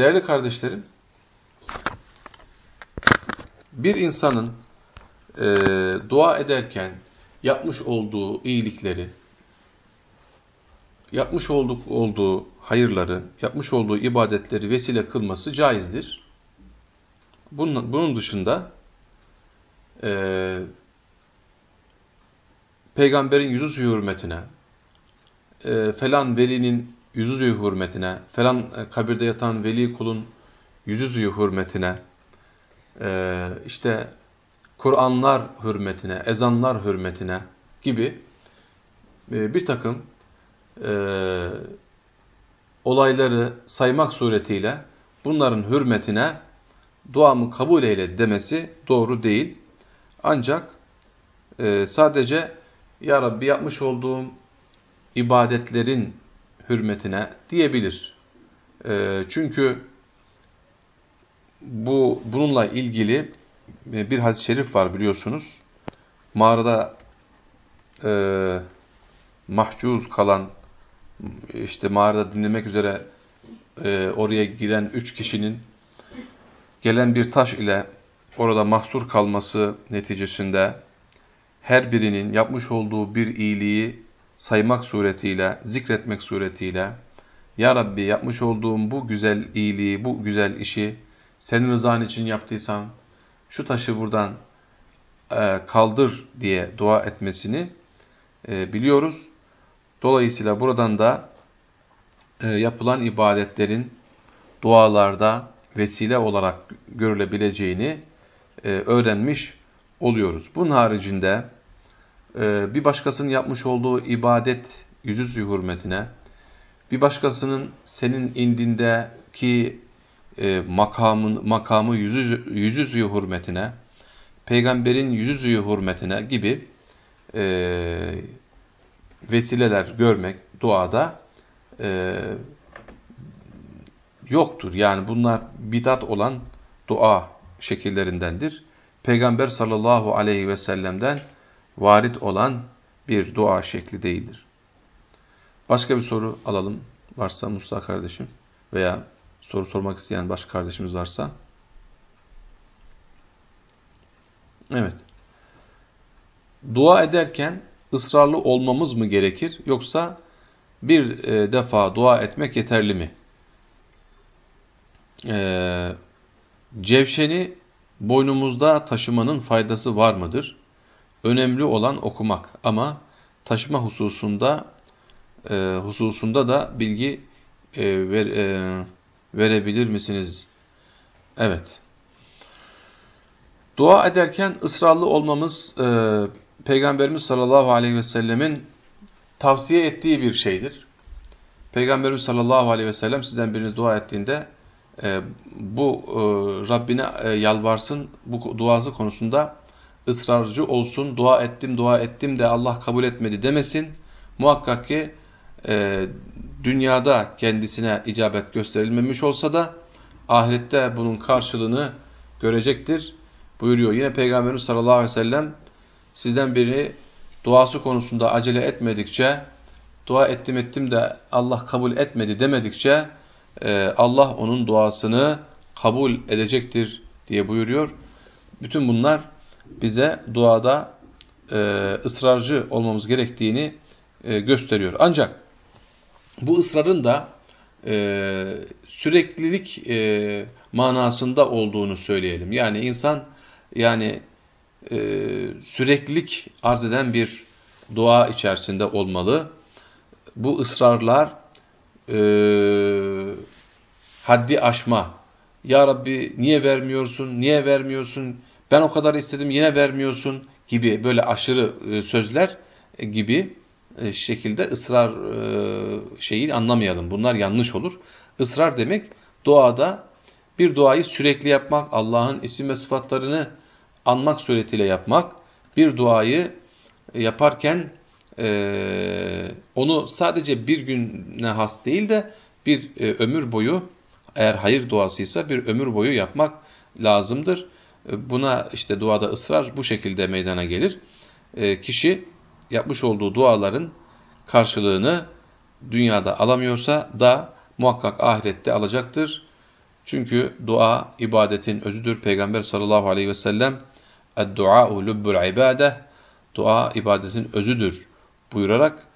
Değerli kardeşlerim, bir insanın e, dua ederken yapmış olduğu iyilikleri, yapmış olduk, olduğu hayırları, yapmış olduğu ibadetleri vesile kılması caizdir. Bunun, bunun dışında e, peygamberin yüzü hürmetine, e, falan velinin yüzü hürmetine, falan e, kabirde yatan veli kulun yüzü hürmetine, e, işte Kur'anlar hürmetine, ezanlar hürmetine gibi e, bir takım olayları saymak suretiyle bunların hürmetine duamı kabul eyle demesi doğru değil. Ancak sadece Ya Rabbi yapmış olduğum ibadetlerin hürmetine diyebilir. E, çünkü bu bununla ilgili bir hadis-i şerif var biliyorsunuz. Mağarada e, mahcuz kalan, işte mağarada dinlemek üzere e, oraya giren üç kişinin gelen bir taş ile orada mahsur kalması neticesinde her birinin yapmış olduğu bir iyiliği saymak suretiyle, zikretmek suretiyle Ya Rabbi yapmış olduğum bu güzel iyiliği, bu güzel işi senin rızan için yaptıysam şu taşı buradan e, kaldır diye dua etmesini e, biliyoruz. Dolayısıyla buradan da e, yapılan ibadetlerin dualarda vesile olarak görülebileceğini öğrenmiş oluyoruz. Bunun haricinde bir başkasının yapmış olduğu ibadet yüzüstü hürmetine, bir başkasının senin indindeki e, makamın, makamı yüzü, yüzüstü hürmetine, peygamberin yüzüstü hürmetine gibi e, vesileler görmek duada e, yoktur. Yani bunlar bidat olan dua şekillerindendir. Peygamber sallallahu aleyhi ve sellem'den varit olan bir dua şekli değildir. Başka bir soru alalım varsa Musa kardeşim veya soru sormak isteyen başka kardeşimiz varsa. Evet. Dua ederken ısrarlı olmamız mı gerekir yoksa bir e, defa dua etmek yeterli mi? Ee, cevşeni boynumuzda taşımanın faydası var mıdır? Önemli olan okumak ama taşıma hususunda e, hususunda da bilgi e, ver, e, verebilir misiniz? Evet. Dua ederken ısrarlı olmamız e, Peygamberimiz sallallahu aleyhi ve sellemin tavsiye ettiği bir şeydir. Peygamberimiz sallallahu aleyhi ve sellem sizden biriniz dua ettiğinde e, bu e, Rabbine e, yalvarsın, bu duası konusunda ısrarcı olsun, dua ettim, dua ettim de Allah kabul etmedi demesin. Muhakkak ki e, dünyada kendisine icabet gösterilmemiş olsa da ahirette bunun karşılığını görecektir buyuruyor. Yine Peygamberimiz sallallahu aleyhi ve sellem sizden biri duası konusunda acele etmedikçe, dua ettim ettim de Allah kabul etmedi demedikçe e, Allah onun duasını kabul edecektir diye buyuruyor. Bütün bunlar bize duada e, ısrarcı olmamız gerektiğini e, gösteriyor. Ancak bu ısrarın da e, süreklilik e, manasında olduğunu söyleyelim. Yani insan yani e, süreklilik arz eden bir dua içerisinde olmalı. Bu ısrarlar e, haddi aşma. Ya Rabbi niye vermiyorsun, niye vermiyorsun, ben o kadar istedim yine vermiyorsun gibi böyle aşırı e, sözler gibi e, şekilde ısrar e, şeyi anlamayalım. Bunlar yanlış olur. Israr demek duada bir duayı sürekli yapmak, Allah'ın isim ve sıfatlarını anmak suretiyle yapmak, bir duayı yaparken e, onu sadece bir güne has değil de bir e, ömür boyu eğer hayır duasıysa bir ömür boyu yapmak lazımdır. E, buna işte duada ısrar bu şekilde meydana gelir. E, kişi yapmış olduğu duaların karşılığını dünyada alamıyorsa da muhakkak ahirette alacaktır. Çünkü dua ibadetin özüdür. Peygamber sallallahu aleyhi ve sellem "Ed-dua'u lubbul ibade" Dua ibadetin özüdür buyurarak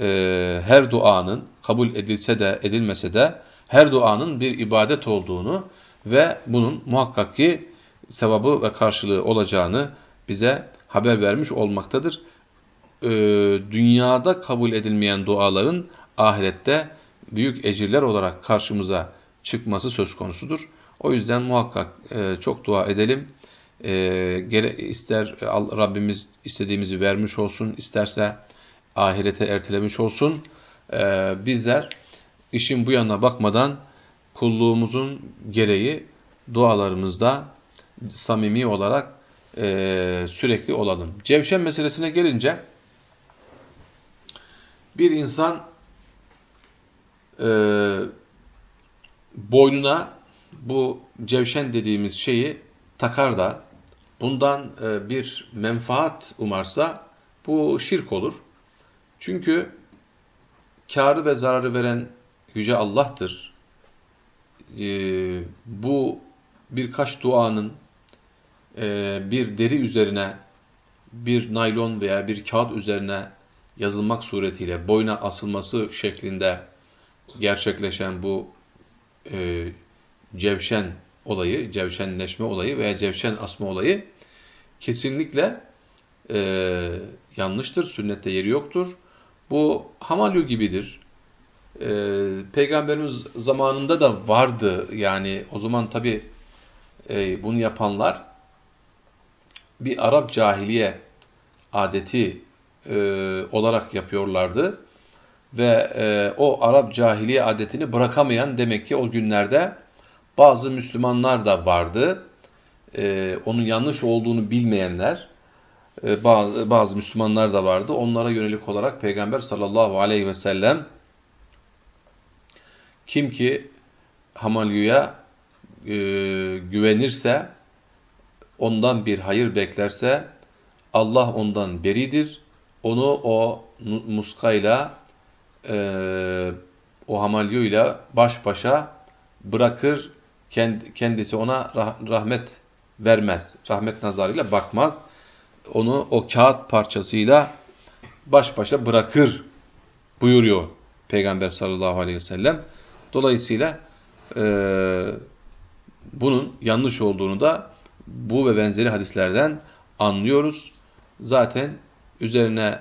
e, her duanın kabul edilse de edilmese de her duanın bir ibadet olduğunu ve bunun muhakkak ki sevabı ve karşılığı olacağını bize haber vermiş olmaktadır. Ee, dünyada kabul edilmeyen duaların ahirette büyük ecirler olarak karşımıza çıkması söz konusudur. O yüzden muhakkak e, çok dua edelim. E, gere, ister Rabbimiz istediğimizi vermiş olsun, isterse ahirete ertelemiş olsun. E, bizler işin bu yanına bakmadan kulluğumuzun gereği dualarımızda samimi olarak e, sürekli olalım. Cevşen meselesine gelince bir insan e, boynuna bu cevşen dediğimiz şeyi takar da bundan e, bir menfaat umarsa bu şirk olur. Çünkü karı ve zararı veren Yüce Allah'tır. E, bu birkaç duanın e, bir deri üzerine bir naylon veya bir kağıt üzerine yazılmak suretiyle boyuna asılması şeklinde gerçekleşen bu e, cevşen olayı, cevşenleşme olayı veya cevşen asma olayı kesinlikle e, yanlıştır. Sünnette yeri yoktur. Bu hamalyu gibidir. E, Peygamberimiz zamanında da vardı. Yani o zaman tabi e, bunu yapanlar bir Arap cahiliye adeti e, olarak yapıyorlardı. Ve e, o Arap cahiliye adetini bırakamayan demek ki o günlerde bazı Müslümanlar da vardı. E, onun yanlış olduğunu bilmeyenler e, bazı, bazı Müslümanlar da vardı. Onlara yönelik olarak Peygamber sallallahu aleyhi ve sellem kim ki Hamalyu'ya e, güvenirse ondan bir hayır beklerse Allah ondan beridir. Onu o muskayla e, o hamalyuyla baş başa bırakır. Kendisi ona rahmet vermez. Rahmet nazarıyla bakmaz. Onu o kağıt parçasıyla baş başa bırakır buyuruyor Peygamber sallallahu aleyhi ve sellem. Dolayısıyla e, bunun yanlış olduğunu da bu ve benzeri hadislerden anlıyoruz. Zaten üzerine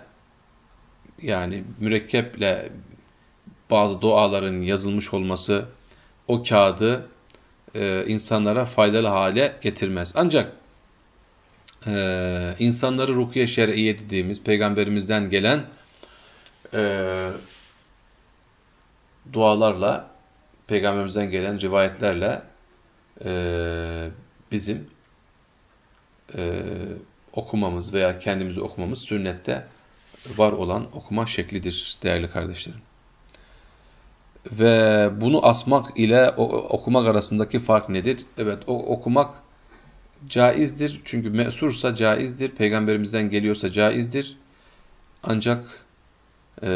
yani mürekkeple bazı duaların yazılmış olması o kağıdı e, insanlara faydalı hale getirmez. Ancak e, insanları rukiye şer'iye dediğimiz peygamberimizden gelen e, dualarla, peygamberimizden gelen rivayetlerle e, bizim e, okumamız veya kendimizi okumamız sünnette var olan okuma şeklidir değerli kardeşlerim. Ve bunu asmak ile okumak arasındaki fark nedir? Evet o okumak caizdir. Çünkü mesursa caizdir. Peygamberimizden geliyorsa caizdir. Ancak e,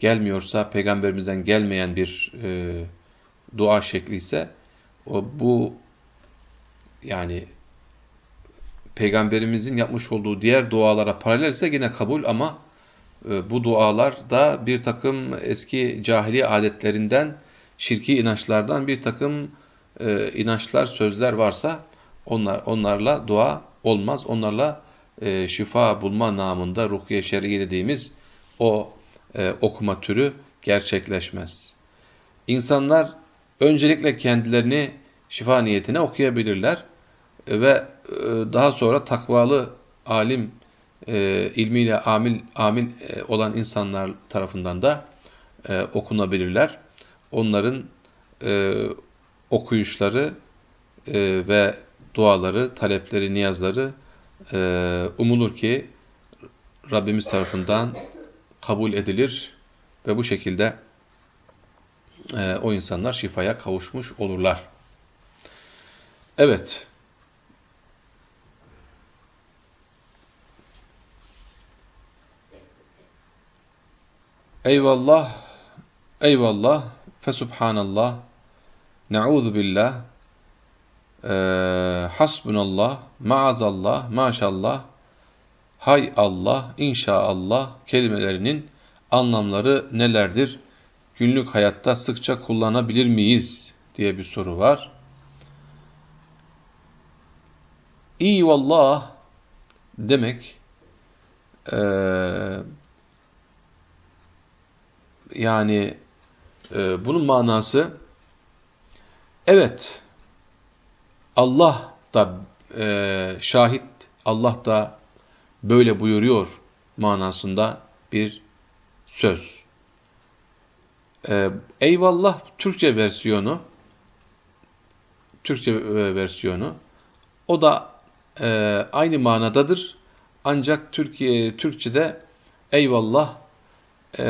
gelmiyorsa peygamberimizden gelmeyen bir e, dua şekli ise o, bu yani peygamberimizin yapmış olduğu diğer dualara paralel ise yine kabul ama e, bu dualar da bir takım eski cahiliye adetlerinden, şirki inançlardan bir takım e, inançlar, sözler varsa onlar onlarla dua olmaz. Onlarla e, şifa bulma namında rukiye şer'i dediğimiz o e, okuma türü gerçekleşmez. İnsanlar öncelikle kendilerini şifa niyetine okuyabilirler ve e, daha sonra takvalı alim e, ilmiyle amil amil e, olan insanlar tarafından da okunabilirler. Onların okuyuşları ve duaları, talepleri, niyazları umulur ki Rabbimiz tarafından kabul edilir ve bu şekilde o insanlar şifaya kavuşmuş olurlar. Evet. Eyvallah, eyvallah, fesubhanallah, Ne'udhu billah, e, hasbunallah, maazallah, maşallah, hay Allah, inşaallah. Kelimelerinin anlamları nelerdir? Günlük hayatta sıkça kullanabilir miyiz diye bir soru var. İyi vallah demek e, yani e, bunun manası evet Allah da e, şahit Allah da böyle buyuruyor manasında bir söz. E, eyvallah Türkçe versiyonu Türkçe e, versiyonu o da e, aynı manadadır. Ancak Türkiye Türkçe'de eyvallah e,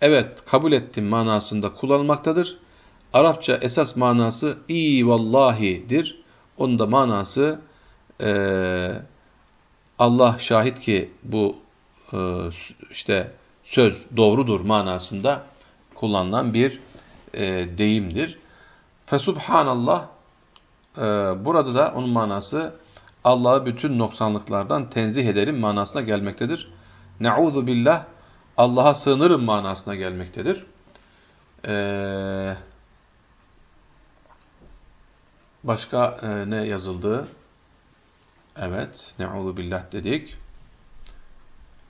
evet kabul ettim manasında kullanılmaktadır. Arapça esas manası iyi vallahi'dir. Onun da manası e, Allah şahit ki bu e, işte söz doğrudur manasında kullanılan bir e, deyimdir. Fesubhanallah e, burada da onun manası Allah'ı bütün noksanlıklardan tenzih ederim manasına gelmektedir. Ne'udhu billah Allah'a sığınırım manasına gelmektedir. Ee, başka e, ne yazıldı? Evet, ne'udhu billah dedik.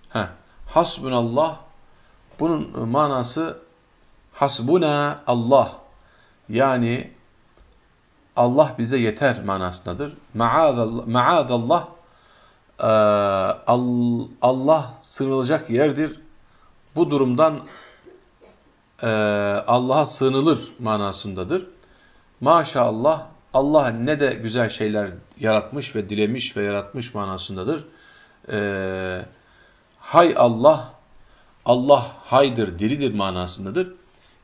Heh, hasbunallah bunun manası hasbuna Allah yani Allah bize yeter manasındadır. Maazallah e, Allah sığınılacak yerdir. Bu durumdan e, Allah'a sığınılır manasındadır. Maşallah Allah ne de güzel şeyler yaratmış ve dilemiş ve yaratmış manasındadır. E, hay Allah, Allah haydır, diridir manasındadır.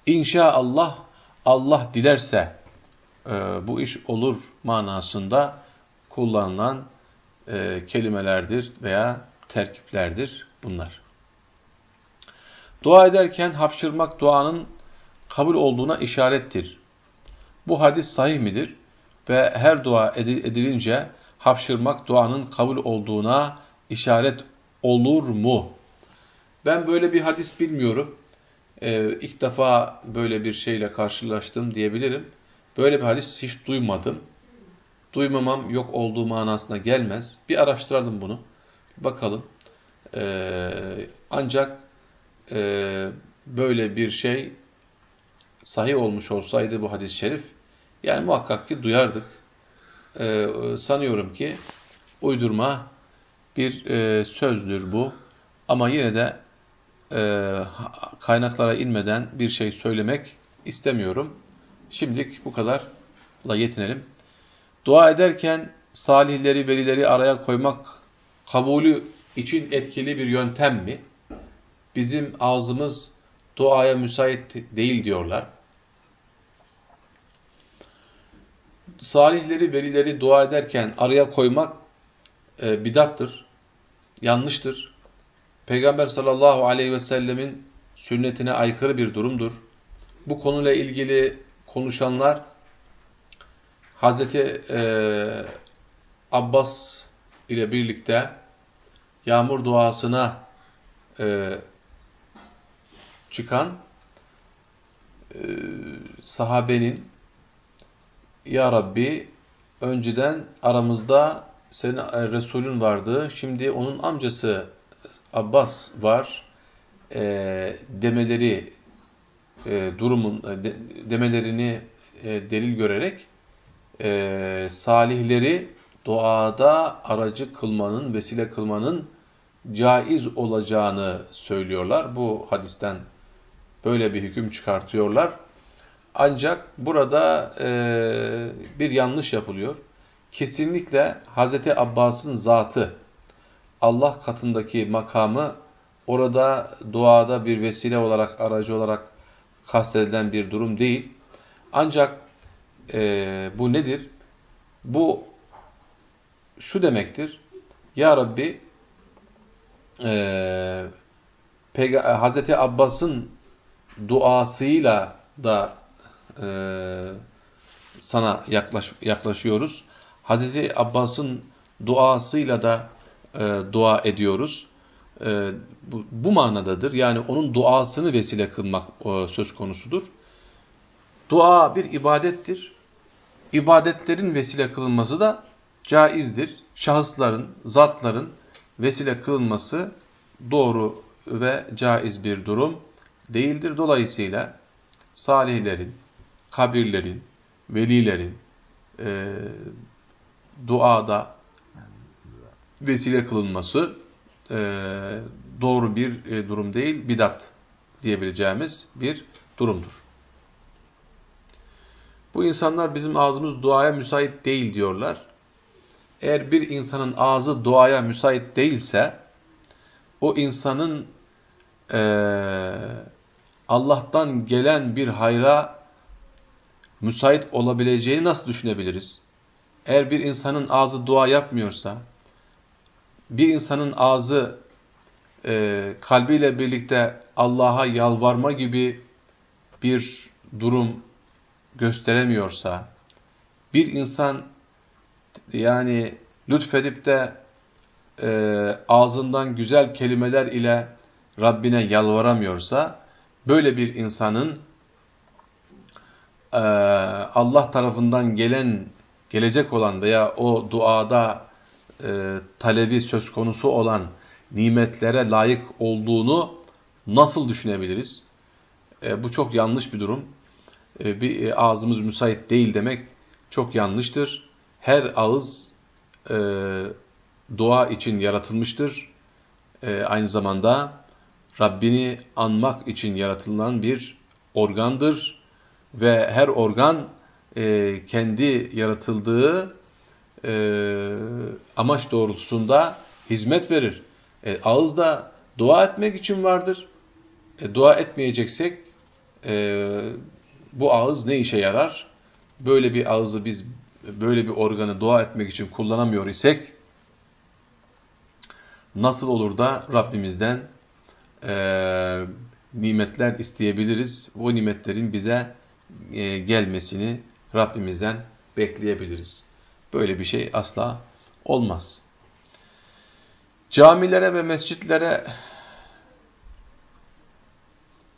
İnşaallah Allah dilerse e, bu iş olur manasında kullanılan e, kelimelerdir veya terkiplerdir bunlar. Dua ederken hapşırmak duanın kabul olduğuna işarettir. Bu hadis sahih midir? Ve her dua edilince hapşırmak duanın kabul olduğuna işaret olur mu? Ben böyle bir hadis bilmiyorum. Ee, ilk defa böyle bir şeyle karşılaştım diyebilirim. Böyle bir hadis hiç duymadım. Duymamam yok olduğu manasına gelmez. Bir araştıralım bunu. Bakalım. Ee, ancak e, böyle bir şey sahih olmuş olsaydı bu hadis-i şerif yani muhakkak ki duyardık. Ee, sanıyorum ki uydurma bir e, sözdür bu. Ama yine de e, kaynaklara inmeden bir şey söylemek istemiyorum. Şimdilik bu kadarla yetinelim. Dua ederken salihleri, velileri araya koymak kabulü için etkili bir yöntem mi? Bizim ağzımız duaya müsait değil diyorlar. Salihleri, velileri dua ederken araya koymak e, bidattır, yanlıştır. Peygamber sallallahu aleyhi ve sellemin sünnetine aykırı bir durumdur. Bu konuyla ilgili konuşanlar Hazreti e, Abbas ile birlikte yağmur duasına e, çıkan e, sahabenin Ya Rabbi önceden aramızda senin e, Resulün vardı. Şimdi onun amcası Abbas var e, demeleri e, durumun e, de, demelerini e, delil görerek e, salihleri doğada aracı kılmanın, vesile kılmanın caiz olacağını söylüyorlar. Bu hadisten böyle bir hüküm çıkartıyorlar. Ancak burada e, bir yanlış yapılıyor. Kesinlikle Hz. Abbas'ın zatı, Allah katındaki makamı orada duada bir vesile olarak, aracı olarak kastedilen bir durum değil. Ancak e, bu nedir? Bu şu demektir. Ya Rabbi e, Hazreti Abbas'ın duasıyla da e, sana yaklaş, yaklaşıyoruz. Hazreti Abbas'ın duasıyla da e, dua ediyoruz. E, bu, bu manadadır. Yani onun duasını vesile kılmak e, söz konusudur. Dua bir ibadettir. İbadetlerin vesile kılınması da caizdir. Şahısların, zatların vesile kılınması doğru ve caiz bir durum değildir. Dolayısıyla salihlerin, kabirlerin, velilerin e, duada vesile kılınması e, doğru bir e, durum değil, bidat diyebileceğimiz bir durumdur. Bu insanlar bizim ağzımız duaya müsait değil diyorlar. Eğer bir insanın ağzı duaya müsait değilse, o insanın e, Allah'tan gelen bir hayra müsait olabileceğini nasıl düşünebiliriz? Eğer bir insanın ağzı dua yapmıyorsa, bir insanın ağzı e, kalbiyle birlikte Allah'a yalvarma gibi bir durum gösteremiyorsa, bir insan yani lütfedip de e, ağzından güzel kelimeler ile Rabbine yalvaramıyorsa, böyle bir insanın e, Allah tarafından gelen, gelecek olan veya o duada e, talebi söz konusu olan nimetlere layık olduğunu nasıl düşünebiliriz? E, bu çok yanlış bir durum. E, bir e, ağzımız müsait değil demek çok yanlıştır. Her ağız e, dua için yaratılmıştır. E, aynı zamanda Rabbini anmak için yaratılan bir organdır. Ve her organ e, kendi yaratıldığı e, amaç doğrultusunda hizmet verir. E, ağız da dua etmek için vardır. E, dua etmeyeceksek e, bu ağız ne işe yarar? Böyle bir ağzı biz böyle bir organı dua etmek için kullanamıyor isek nasıl olur da Rabbimizden e, nimetler isteyebiliriz? O nimetlerin bize e, gelmesini Rabbimizden bekleyebiliriz. Böyle bir şey asla olmaz. Camilere ve mescitlere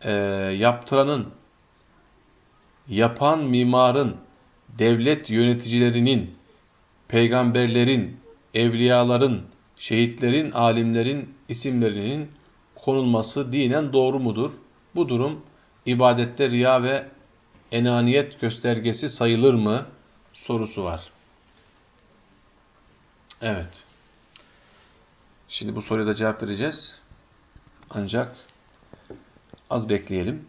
e, yaptıranın, yapan mimarın, devlet yöneticilerinin, peygamberlerin, evliyaların, şehitlerin, alimlerin isimlerinin konulması dinen doğru mudur? Bu durum ibadette riya ve enaniyet göstergesi sayılır mı? Sorusu var. Evet. Şimdi bu soruya da cevap vereceğiz. Ancak az bekleyelim.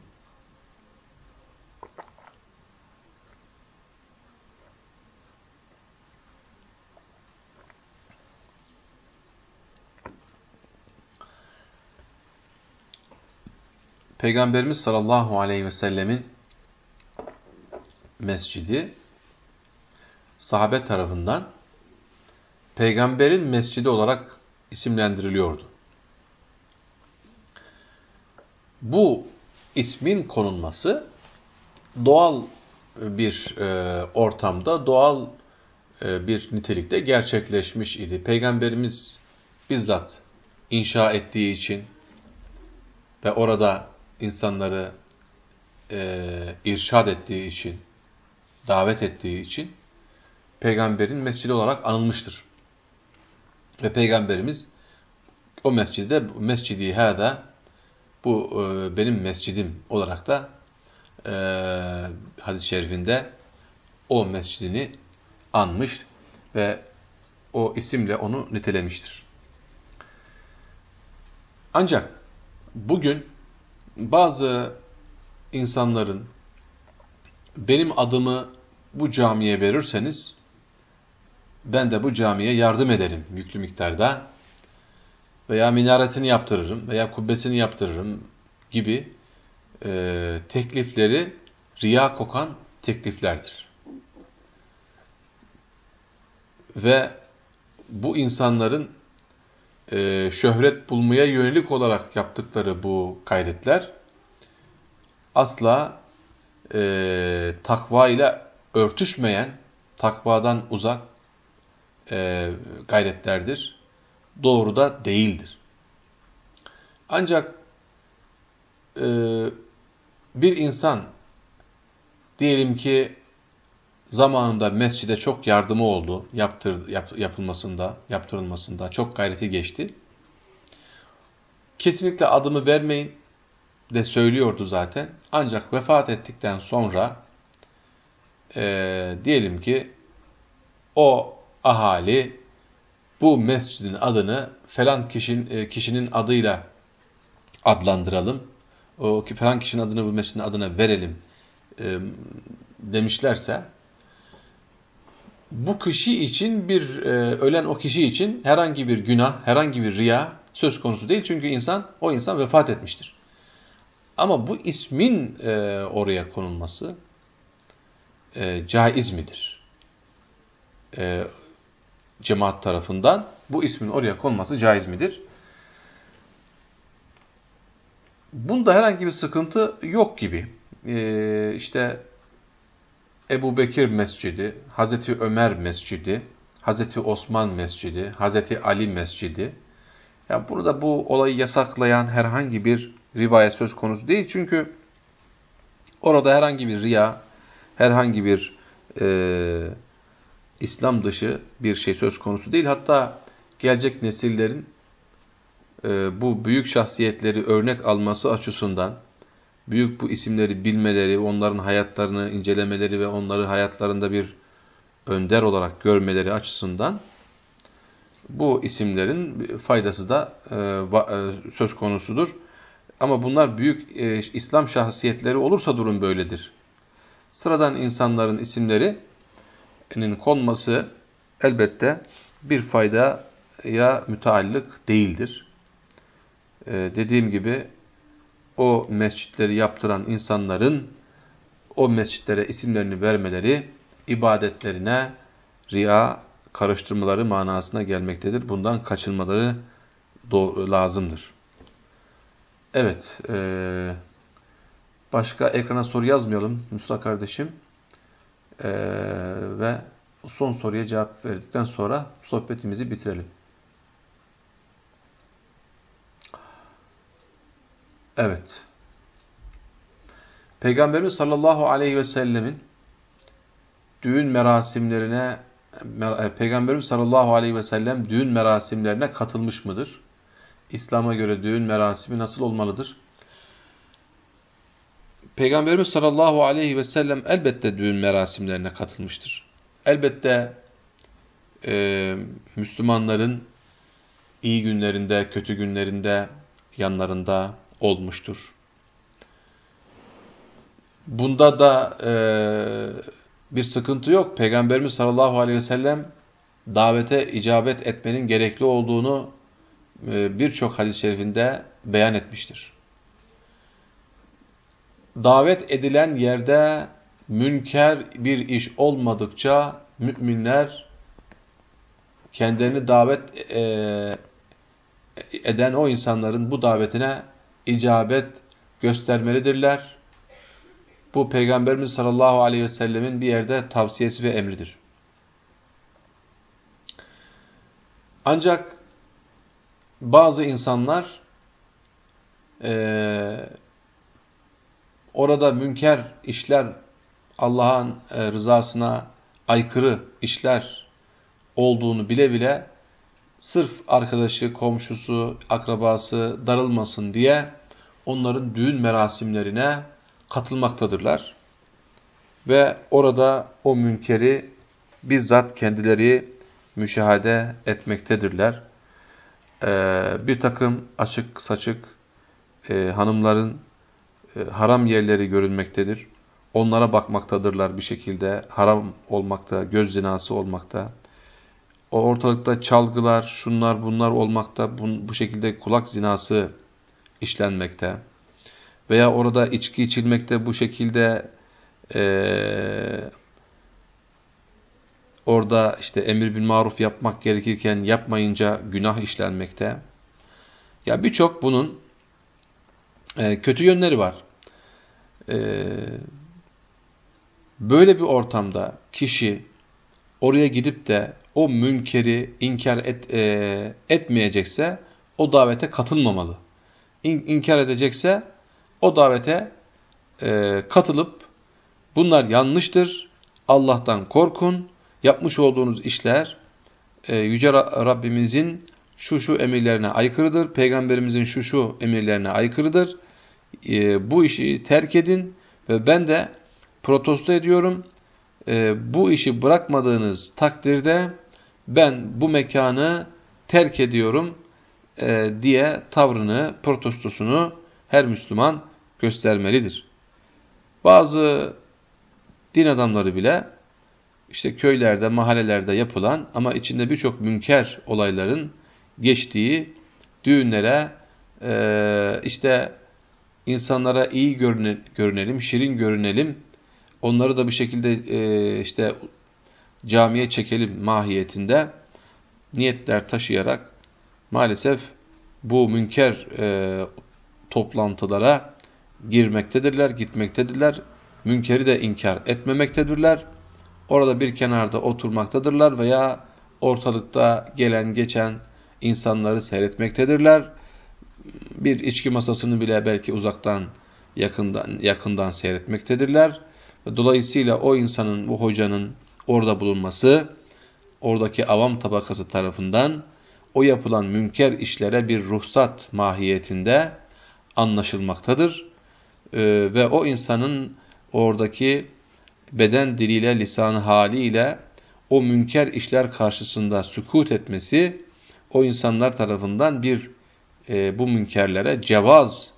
Peygamberimiz sallallahu aleyhi ve sellemin mescidi sahabe tarafından peygamberin mescidi olarak isimlendiriliyordu. Bu ismin konulması doğal bir e, ortamda, doğal e, bir nitelikte gerçekleşmiş idi. Peygamberimiz bizzat inşa ettiği için ve orada insanları e, irşad ettiği için, davet ettiği için peygamberin mescidi olarak anılmıştır. Ve peygamberimiz o mescide mescidi hada bu e, benim mescidim olarak da e, hadis-i şerifinde o mescidini anmış ve o isimle onu nitelemiştir. Ancak bugün bazı insanların benim adımı bu camiye verirseniz ben de bu camiye yardım ederim yüklü miktarda veya minaresini yaptırırım veya kubbesini yaptırırım gibi e, teklifleri riya kokan tekliflerdir. Ve bu insanların e, şöhret bulmaya yönelik olarak yaptıkları bu gayretler asla e, takva ile örtüşmeyen, takvadan uzak e, gayretlerdir. Doğru da değildir. Ancak e, bir insan diyelim ki zamanında mescide çok yardımı oldu, yaptır, yap, yapılmasında, yaptırılmasında çok gayreti geçti. Kesinlikle adımı vermeyin de söylüyordu zaten. Ancak vefat ettikten sonra e, diyelim ki o ahali bu mescidin adını falan kişinin, e, kişinin adıyla adlandıralım. O falan kişinin adını bu mescidin adına verelim e, demişlerse bu kişi için bir e, ölen o kişi için herhangi bir günah, herhangi bir riya söz konusu değil. Çünkü insan o insan vefat etmiştir. Ama bu ismin e, oraya konulması e, caiz midir? E, cemaat tarafından bu ismin oraya konması caiz midir? Bunda herhangi bir sıkıntı yok gibi. Ee, işte Ebu Bekir Mescidi, Hazreti Ömer Mescidi, Hazreti Osman Mescidi, Hazreti Ali Mescidi. Ya burada bu olayı yasaklayan herhangi bir rivayet söz konusu değil. Çünkü orada herhangi bir riya, herhangi bir e, İslam dışı bir şey söz konusu değil. Hatta gelecek nesillerin e, bu büyük şahsiyetleri örnek alması açısından büyük bu isimleri bilmeleri, onların hayatlarını incelemeleri ve onları hayatlarında bir önder olarak görmeleri açısından bu isimlerin faydası da e, e, söz konusudur. Ama bunlar büyük e, İslam şahsiyetleri olursa durum böyledir. Sıradan insanların isimlerinin konması elbette bir faydaya müteallık değildir. Dediğim gibi o mescitleri yaptıran insanların o mescitlere isimlerini vermeleri ibadetlerine riya karıştırmaları manasına gelmektedir. Bundan kaçınmaları lazımdır. Evet. E, başka ekrana soru yazmayalım Musa kardeşim. E, ve son soruya cevap verdikten sonra sohbetimizi bitirelim. Evet. Peygamberimiz sallallahu aleyhi ve sellemin düğün merasimlerine e, Peygamberimiz sallallahu aleyhi ve sellem düğün merasimlerine katılmış mıdır? İslam'a göre düğün merasimi nasıl olmalıdır? Peygamberimiz sallallahu aleyhi ve sellem elbette düğün merasimlerine katılmıştır. Elbette e, Müslümanların iyi günlerinde, kötü günlerinde, yanlarında, olmuştur. Bunda da e, bir sıkıntı yok. Peygamberimiz sallallahu aleyhi ve sellem davete icabet etmenin gerekli olduğunu e, birçok hadis-i şerifinde beyan etmiştir. Davet edilen yerde münker bir iş olmadıkça müminler kendilerini davet e, eden o insanların bu davetine icabet göstermelidirler. Bu Peygamberimiz sallallahu aleyhi ve sellemin bir yerde tavsiyesi ve emridir. Ancak bazı insanlar e, orada münker işler, Allah'ın e, rızasına aykırı işler olduğunu bile bile sırf arkadaşı, komşusu, akrabası darılmasın diye onların düğün merasimlerine katılmaktadırlar. Ve orada o münkeri bizzat kendileri müşahede etmektedirler. Ee, bir takım açık saçık e, hanımların e, haram yerleri görülmektedir. Onlara bakmaktadırlar bir şekilde. Haram olmakta, göz zinası olmakta. Ortalıkta çalgılar, şunlar bunlar olmakta, bu, bu şekilde kulak zinası işlenmekte. Veya orada içki içilmekte bu şekilde e, orada işte emir bin maruf yapmak gerekirken yapmayınca günah işlenmekte. Ya birçok bunun e, kötü yönleri var. E, Böyle bir ortamda kişi oraya gidip de o münkeri inkar et, e, etmeyecekse o davete katılmamalı. İn, inkar edecekse o davete e, katılıp bunlar yanlıştır, Allah'tan korkun, yapmış olduğunuz işler e, Yüce Rabbimizin şu şu emirlerine aykırıdır, Peygamberimizin şu şu emirlerine aykırıdır. E, bu işi terk edin ve ben de protesto ediyorum. E, bu işi bırakmadığınız takdirde ben bu mekanı terk ediyorum e, diye tavrını, protestosunu her Müslüman göstermelidir. Bazı din adamları bile işte köylerde, mahallelerde yapılan ama içinde birçok münker olayların geçtiği düğünlere e, işte insanlara iyi görünelim, şirin görünelim, onları da bir şekilde e, işte camiye çekelim mahiyetinde niyetler taşıyarak maalesef bu münker e, toplantılara girmektedirler, gitmektedirler. Münkeri de inkar etmemektedirler. Orada bir kenarda oturmaktadırlar veya ortalıkta gelen geçen insanları seyretmektedirler. Bir içki masasını bile belki uzaktan, yakından, yakından seyretmektedirler. Dolayısıyla o insanın, bu hocanın orada bulunması, oradaki avam tabakası tarafından o yapılan münker işlere bir ruhsat mahiyetinde anlaşılmaktadır. Ee, ve o insanın oradaki beden diliyle, lisan haliyle o münker işler karşısında sükut etmesi, o insanlar tarafından bir e, bu münkerlere cevaz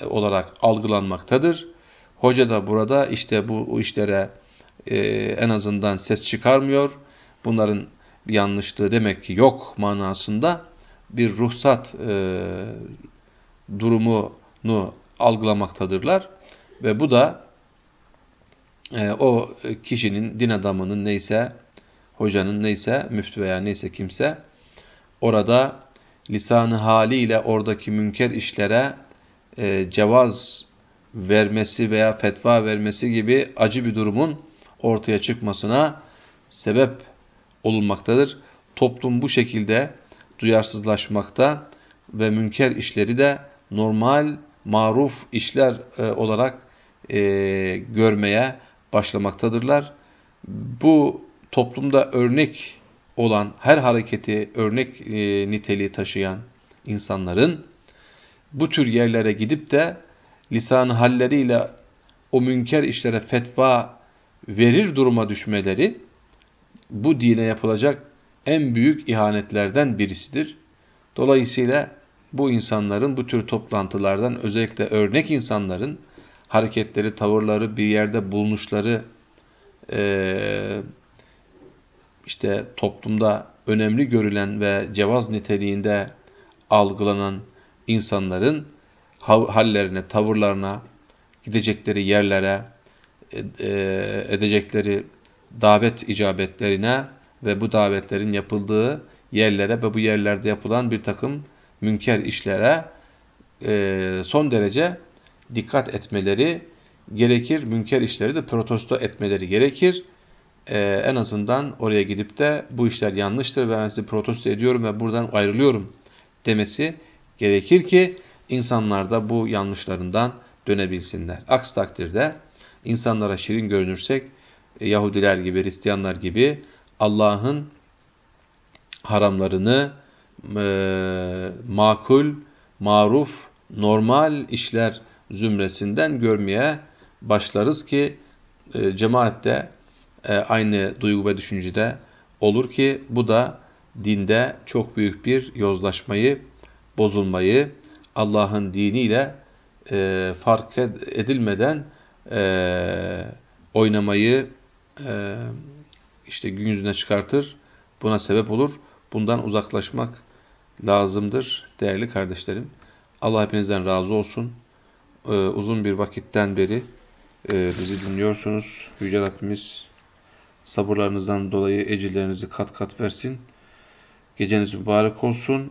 e, olarak algılanmaktadır. Hoca da burada işte bu işlere e, en azından ses çıkarmıyor. Bunların yanlışlığı demek ki yok manasında bir ruhsat e, durumunu algılamaktadırlar. Ve bu da e, o kişinin, din adamının neyse, hocanın neyse, müftü veya neyse kimse orada lisanı haliyle oradaki münker işlere e, cevaz vermesi veya fetva vermesi gibi acı bir durumun ortaya çıkmasına sebep olunmaktadır. Toplum bu şekilde duyarsızlaşmakta ve münker işleri de normal, maruf işler e, olarak e, görmeye başlamaktadırlar. Bu toplumda örnek olan her hareketi örnek e, niteliği taşıyan insanların bu tür yerlere gidip de lisan halleriyle o münker işlere fetva verir duruma düşmeleri bu dine yapılacak en büyük ihanetlerden birisidir. Dolayısıyla bu insanların bu tür toplantılardan özellikle örnek insanların hareketleri, tavırları, bir yerde bulunuşları işte toplumda önemli görülen ve cevaz niteliğinde algılanan insanların hallerine, tavırlarına, gidecekleri yerlere, e, e, edecekleri davet icabetlerine ve bu davetlerin yapıldığı yerlere ve bu yerlerde yapılan bir takım münker işlere e, son derece dikkat etmeleri gerekir. Münker işleri de protesto etmeleri gerekir. Ee, en azından oraya gidip de bu işler yanlıştır ve ben sizi protesto ediyorum ve buradan ayrılıyorum demesi gerekir ki insanlar da bu yanlışlarından dönebilsinler. Aksi takdirde insanlara şirin görünürsek e, Yahudiler gibi, Hristiyanlar gibi Allah'ın haramlarını e, makul, maruf, normal işler zümresinden görmeye başlarız ki e, cemaatte e, aynı duygu ve düşüncede olur ki bu da dinde çok büyük bir yozlaşmayı, bozulmayı, Allah'ın diniyle e, fark edilmeden e, oynamayı e, işte gün yüzüne çıkartır. Buna sebep olur. Bundan uzaklaşmak lazımdır değerli kardeşlerim. Allah hepinizden razı olsun. Ee, uzun bir vakitten beri e, bizi dinliyorsunuz. Yüce Rabbimiz sabırlarınızdan dolayı ecirlerinizi kat kat versin. Geceniz mübarek olsun.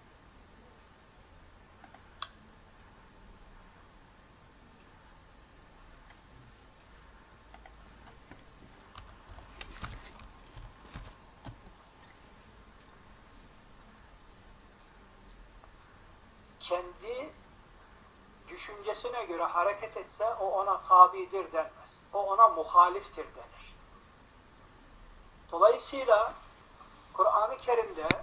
Tabidir denmez. O ona muhaliftir denir. Dolayısıyla Kur'an-ı Kerim'de